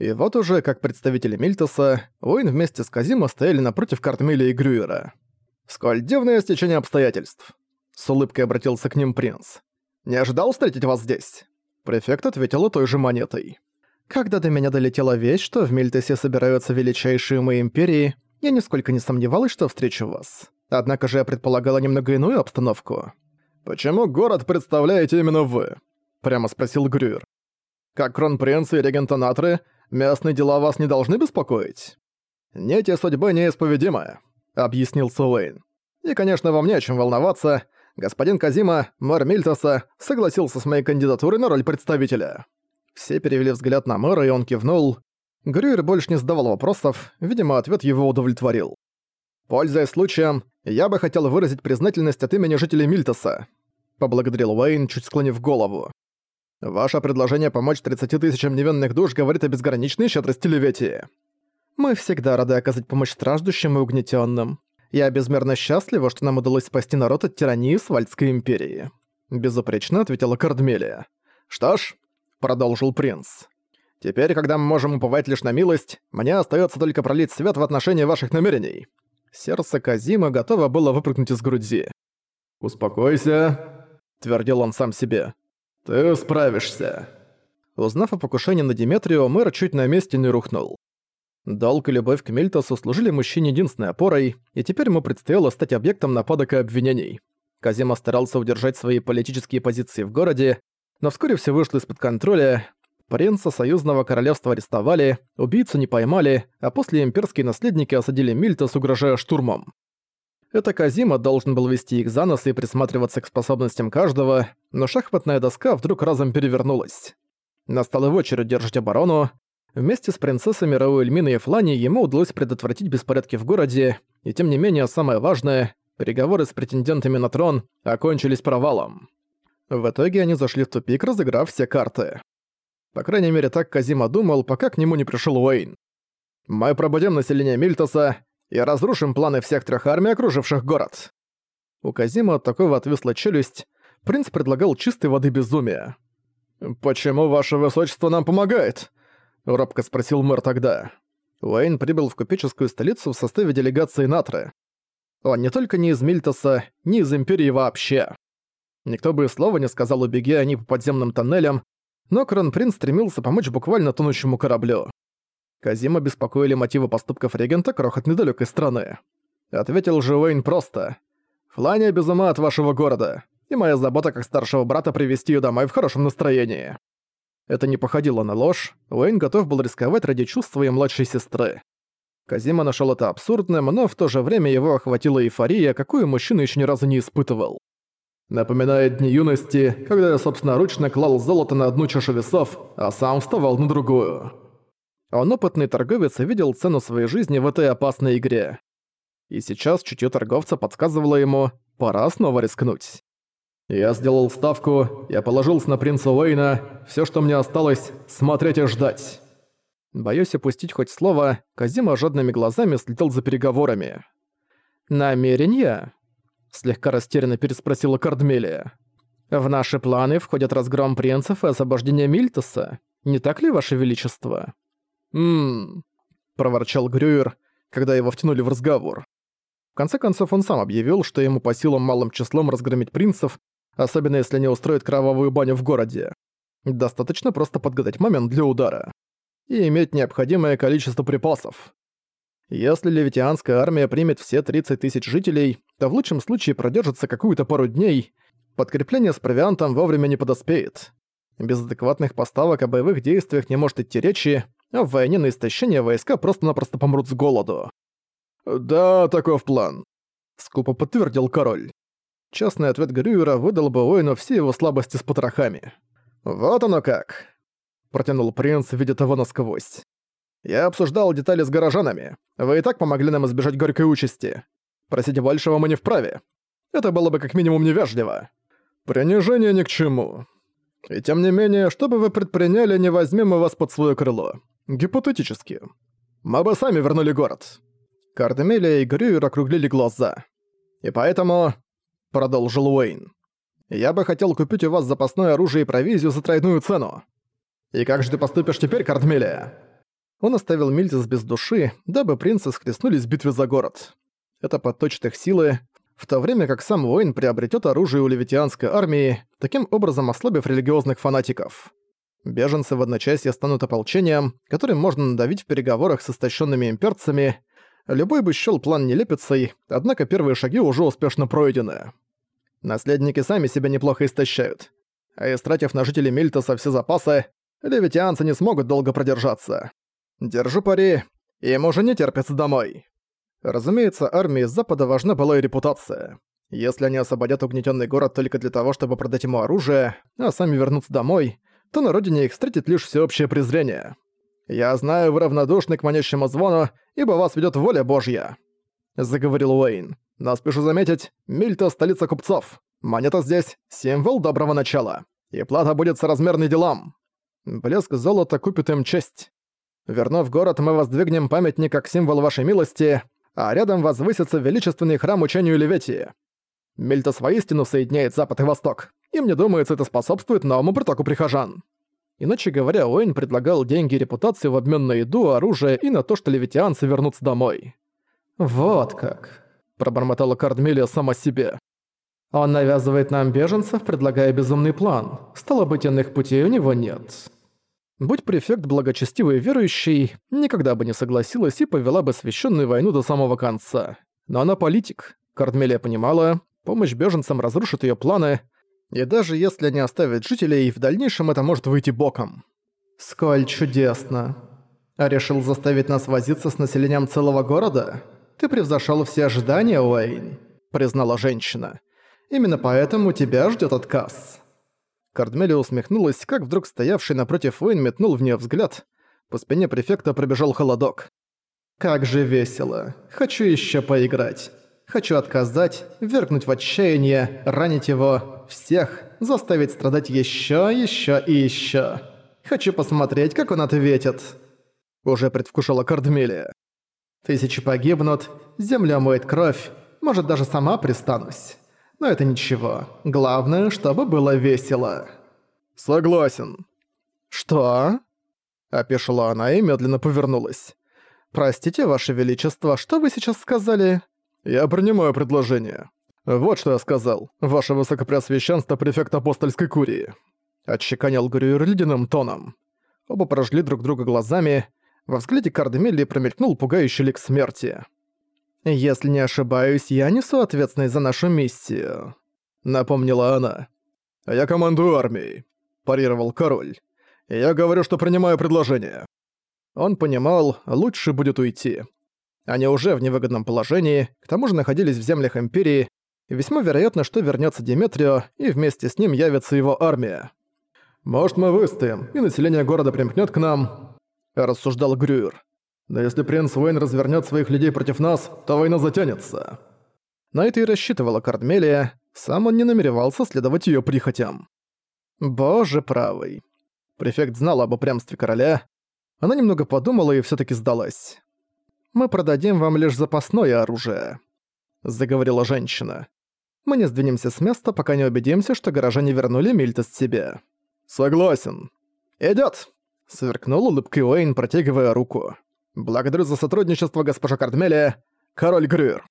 И вот уже, как представители Мильтоса, Уэйн вместе с Казима стояли напротив Картмеля и Грюера. «Сколь дивное стечение обстоятельств!» С улыбкой обратился к ним принц. «Не ожидал встретить вас здесь?» Префект ответила той же монетой. «Когда до меня долетела вещь, что в Мильтосе собираются величайшие умы Империи, я нисколько не сомневалась, что встречу вас. Однако же я предполагала немного иную обстановку». «Почему город представляете именно вы?» Прямо спросил Грюер. «Как кронпринц и регента Натры, Местные дела вас не должны беспокоить? Нити судьбы неисповедимая, объяснил Суэйн. И, конечно, вам не о чем волноваться. Господин Казима, мэр Мильтоса, согласился с моей кандидатурой на роль представителя. Все перевели взгляд на мэра, и он кивнул. Грюер больше не задавал вопросов, видимо, ответ его удовлетворил. «Пользуясь случаем, я бы хотел выразить признательность от имени жителей Мильтоса», поблагодарил Уэйн, чуть склонив голову. Ваше предложение помочь 30 тысячам невинных душ говорит о безграничной щедрости Леветии. Мы всегда рады оказать помощь страждущим и угнетенным. Я безмерно счастлива, что нам удалось спасти народ от тирании Свальдской империи. Безупречно ответила Кардмелия. Что ж, продолжил принц. Теперь, когда мы можем уповать лишь на милость, мне остается только пролить свет в отношении ваших намерений. Сердце Казима готово было выпрыгнуть из груди. «Успокойся», — твердил он сам себе. «Ты справишься». Узнав о покушении на Диметрио, мэр чуть на месте не рухнул. Долг и любовь к Мельтосу служили мужчине единственной опорой, и теперь ему предстояло стать объектом нападок и обвинений. Казима старался удержать свои политические позиции в городе, но вскоре все вышло из-под контроля. Принца Союзного Королевства арестовали, убийцу не поймали, а после имперские наследники осадили Мильтос, угрожая штурмом. Это Казима должен был вести их за нос и присматриваться к способностям каждого, но шахматная доска вдруг разом перевернулась. Настала его очередь держать оборону. Вместе с принцессами Рауэльминой и Флани ему удалось предотвратить беспорядки в городе, и тем не менее самое важное — переговоры с претендентами на трон окончились провалом. В итоге они зашли в тупик, разыграв все карты. По крайней мере, так Казима думал, пока к нему не пришел Уэйн. «Мы пробудим население Мильтоса, и разрушим планы всех трех армий, окруживших город». У Казима от такого отвисла челюсть, принц предлагал чистой воды безумия. «Почему ваше высочество нам помогает?» — робко спросил мэр тогда. Уэйн прибыл в купеческую столицу в составе делегации Натры. Он не только не из Мильтоса, ни из Империи вообще. Никто бы и слова не сказал, убеги они по подземным тоннелям, но Кронпринц стремился помочь буквально тонущему кораблю. Казима беспокоили мотивы поступков регента крохотной далекой страны. Ответил же Уэйн просто. «Флания без ума от вашего города, и моя забота как старшего брата привести ее домой в хорошем настроении». Это не походило на ложь, Уэйн готов был рисковать ради чувств своей младшей сестры. Казима нашел это абсурдным, но в то же время его охватила эйфория, какую мужчина еще ни разу не испытывал. Напоминает дни юности, когда я собственноручно клал золото на одну чашу весов, а сам вставал на другую. Он опытный торговец и видел цену своей жизни в этой опасной игре. И сейчас чутье торговца подсказывало ему, пора снова рискнуть. Я сделал ставку, я положился на принца Уэйна, все, что мне осталось, смотреть и ждать. Боюсь упустить хоть слово, Казима жадными глазами следил за переговорами. «Намерения?» — слегка растерянно переспросила Кардмелия. «В наши планы входят разгром принцев и освобождение Мильтоса. Не так ли, Ваше Величество?» «Ммм...» – проворчал Грюер, когда его втянули в разговор. В конце концов, он сам объявил, что ему по силам малым числом разгромить принцев, особенно если они устроят кровавую баню в городе. Достаточно просто подгадать момент для удара. И иметь необходимое количество припасов. Если левитианская армия примет все 30 тысяч жителей, то в лучшем случае продержится какую-то пару дней, подкрепление с провиантом вовремя не подоспеет. Без адекватных поставок о боевых действиях не может идти речи, в войне на истощение войска просто-напросто помрут с голоду. «Да, таков план», — скупо подтвердил король. Частный ответ Грюера выдал бы воину все его слабости с потрохами. «Вот оно как», — протянул принц, видя того насквозь. «Я обсуждал детали с горожанами. Вы и так помогли нам избежать горькой участи. Просить большего мы не вправе. Это было бы как минимум невежливо. Принижение ни к чему. И тем не менее, что бы вы предприняли, не возьмем мы вас под свое крыло. Гипотетически. Мы бы сами вернули город. Кардемелия и Грюер округлили глаза. И поэтому, продолжил Уэйн, я бы хотел купить у вас запасное оружие и провизию за тройную цену. И как же ты поступишь теперь, Кардмелия? Он оставил Мильтис без души, дабы принцы схлестнулись в битве за город. Это подточит их силы, в то время как сам воин приобретет оружие у левитианской армии, таким образом ослабив религиозных фанатиков. Беженцы в одночасье станут ополчением, которым можно надавить в переговорах с истощенными имперцами. Любой бы счёл план нелепицей, однако первые шаги уже успешно пройдены. Наследники сами себя неплохо истощают. А истратив на жителей Мильтоса все запасы, левитианцы не смогут долго продержаться. Держу пари, им уже не терпится домой. Разумеется, армии Запада важна была и репутация. Если они освободят угнетенный город только для того, чтобы продать ему оружие, а сами вернуться домой, то на родине их встретит лишь всеобщее презрение. «Я знаю, вы равнодушны к манящему звону, ибо вас ведет воля Божья», — заговорил Уэйн. «Но спешу заметить, Мильта — столица купцов. Монета здесь — символ доброго начала. И плата будет соразмерной делам. Блеск золота купит им честь. Вернув город, мы воздвигнем памятник как символ вашей милости, а рядом возвысится величественный храм учению Леветии. Мильтос воистину соединяет Запад и Восток, и мне думается, это способствует новому притоку прихожан. Иначе говоря, Уэйн предлагал деньги и репутацию в обмен на еду, оружие и на то, что левитианцы вернутся домой. «Вот как», — пробормотала Кардмелия сама себе. «Он навязывает нам беженцев, предлагая безумный план. Стало быть, иных путей у него нет». Будь префект благочестивый и верующий, никогда бы не согласилась и повела бы священную войну до самого конца. Но она политик. Кардмелия понимала, помощь беженцам разрушит ее планы, и даже если они оставят жителей, в дальнейшем это может выйти боком. «Сколь чудесно. А решил заставить нас возиться с населением целого города? Ты превзошел все ожидания, Уэйн», — признала женщина. «Именно поэтому тебя ждет отказ». Кардмелия усмехнулась, как вдруг стоявший напротив Уэйн метнул в нее взгляд. По спине префекта пробежал холодок. «Как же весело. Хочу еще поиграть. Хочу отказать, вергнуть в отчаяние, ранить его, всех, заставить страдать еще, еще и еще. Хочу посмотреть, как он ответит». Уже предвкушала Кардмелия. «Тысячи погибнут, земля омоет кровь, может, даже сама пристанусь». Но это ничего. Главное, чтобы было весело. Согласен. Что? Опешила она и медленно повернулась. Простите, Ваше Величество, что вы сейчас сказали? Я принимаю предложение. Вот что я сказал. Ваше Высокопреосвященство префект апостольской курии. Отчеканил Грюер ледяным тоном. Оба прожгли друг друга глазами. Во взгляде Кардемелли промелькнул пугающий лик смерти. «Если не ошибаюсь, я несу ответственность за нашу миссию», — напомнила она. «А я командую армией», — парировал король. «Я говорю, что принимаю предложение». Он понимал, лучше будет уйти. Они уже в невыгодном положении, к тому же находились в землях Империи, и весьма вероятно, что вернется Диметрио, и вместе с ним явится его армия. «Может, мы выстоим, и население города примкнет к нам», — рассуждал Грюер. Но если принц Уэйн развернет своих людей против нас, то война затянется». На это и рассчитывала Кардмелия, сам он не намеревался следовать ее прихотям. Боже правый. Префект знал об упрямстве короля. Она немного подумала и все таки сдалась. «Мы продадим вам лишь запасное оружие», — заговорила женщина. «Мы не сдвинемся с места, пока не убедимся, что горожане вернули Мильтес себе». «Согласен». «Идёт», — сверкнул улыбкой Уэйн, протягивая руку. «Благодарю за сотрудничество, госпожа Кардмелия. Король Грюер».